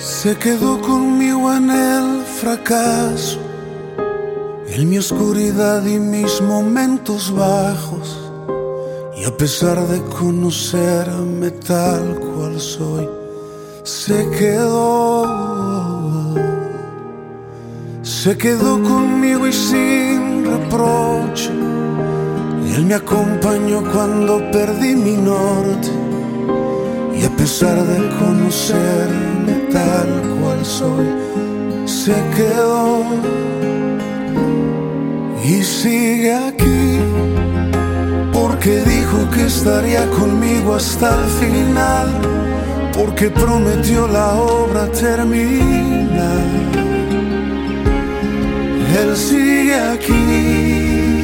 Se quedó conmigo en el fracaso, en mi oscuridad y mis momentos bajos. Y a pesar de conocerme tal cual soy, se quedó. Se quedó conmigo y sin reproche. Él me acompañó cuando perdí mi norte. Y a pesar de conocerme soy, se quedó y sigue aquí, porque dijo que estaría conmigo hasta el final, porque prometió la obra terminar. Él sigue aquí.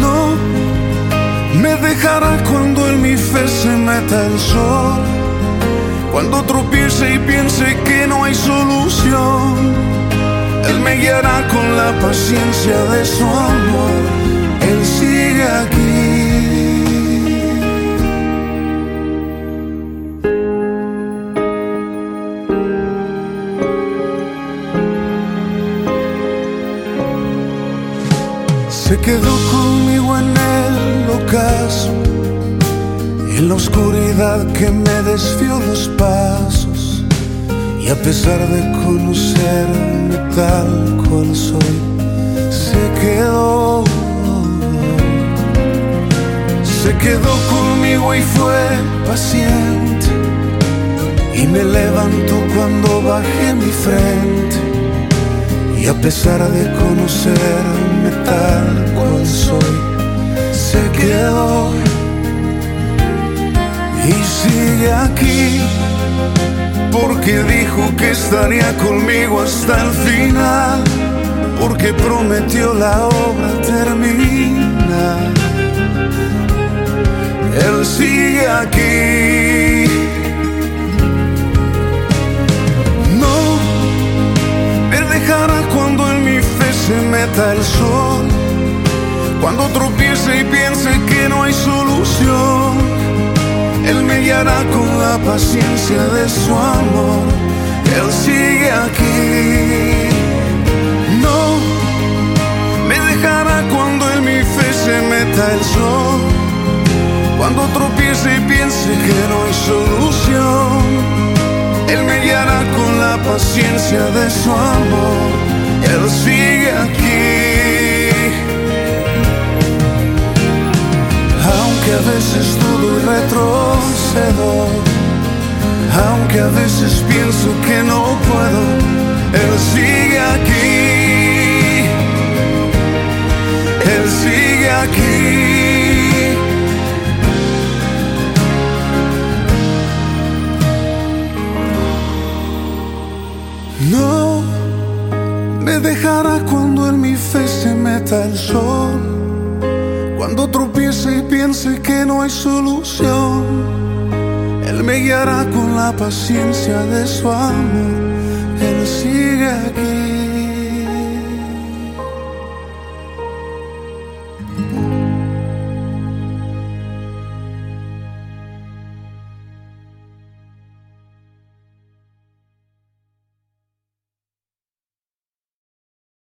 No me dejará cuando en mi fe se meta el sol. Y piense que no hay solución, Él me guiará con la paciencia de su amor. Él sigue aquí. Se quedó conmigo en el ocaso, en la oscuridad que me desvió los pasos. Y a pesar de conocerme tal cual soy, se quedó. Se quedó conmigo y fue paciente. Y me levantó cuando bajé mi frente. Y a pesar de conocerme tal cual soy, se quedó y sigue aquí, porque dijo que estaría conmigo hasta el final, porque prometió la obra terminar. Él sigue aquí. No me dejará cuando en mi fe se meta el sol. Cuando tropiece y piense que no hay solución, guiará con la paciencia de su amor. Él sigue aquí. No me dejará cuando en mi fe se meta el sol. Cuando tropiece y piense que no hay solución. Él me guiará con la paciencia de su amor. Él sigue aquí. Aunque a veces dudo y retrocedo, aunque a veces pienso que no puedo, Él sigue aquí. Él sigue aquí. No me dejará cuando en mi fe se meta el sol. Cuando tropiece y piense que no hay solución, Él me guiará con la paciencia de su amor.